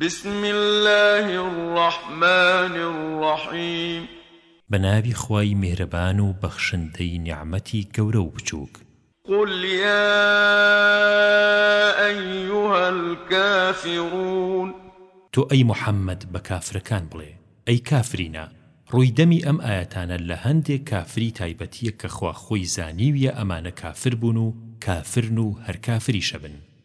بسم اللە الرحمن الرحیم بە ناوی خوای میهرەبان و بەخشندەی نیعمەتی گەورە و بچووک. قل یا ایها الکافرون. تۆ ئەی محمد بە کافرەکان بڵێ، ئەی کافرینە، ڕووی دەمی ئەم ئایەتانە لە هەندێ کافری تایبەتیە کە خوا خۆی زانیویە ئەمانە کافر بوون و کافرن و هەر کافریشەبن،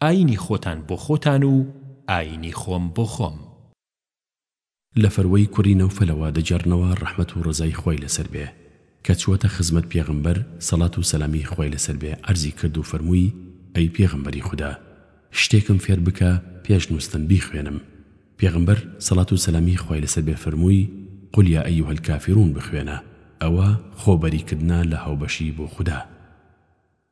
ئاینی خۆتان بۆ خۆتان و ئاینی خۆم بۆ خۆم. لە فروەی کوڕی نەوفەلەوە دەگێڕنەوە ڕەحمەت و ڕەزای خوای لەسەر بێ، کە چووەتە خزمەت پێغەمبەر سەڵات و سەلامی خوای لەسەر بێ عەرزی کرد و فەرمووی، ئەی پێغەمبەری خودا شتێکم فێر بکە پێش نووستن بیخوێنم، پێغەمبەر سەڵات و سەلامی خوای لەسەر بێ فەرمووی، قل یا ایها الکافرون بخوێنە، ئەوە خۆ بەری کردنە لە هاوبەشی بۆ خودا.